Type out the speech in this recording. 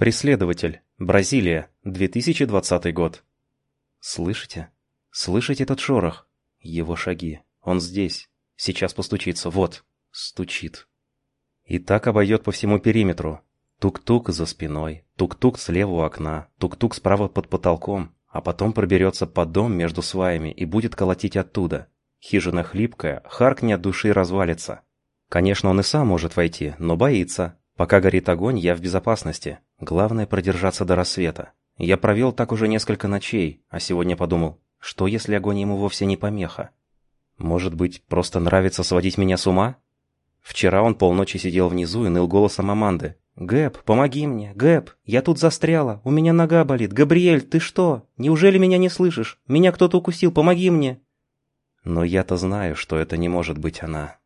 Преследователь. Бразилия. 2020 год. Слышите? Слышите этот шорох? Его шаги. Он здесь. Сейчас постучится. Вот. Стучит. И так обойдет по всему периметру. Тук-тук за спиной, тук-тук слева у окна, тук-тук справа под потолком, а потом проберется под дом между сваями и будет колотить оттуда. Хижина хлипкая, харкни от души развалится. Конечно, он и сам может войти, но боится. Пока горит огонь, я в безопасности. Главное продержаться до рассвета. Я провел так уже несколько ночей, а сегодня подумал, что если огонь ему вовсе не помеха? Может быть, просто нравится сводить меня с ума? Вчера он полночи сидел внизу и ныл голосом Аманды. «Гэб, помоги мне! Гэб, я тут застряла! У меня нога болит! Габриэль, ты что? Неужели меня не слышишь? Меня кто-то укусил, помоги мне!» Но я-то знаю, что это не может быть она.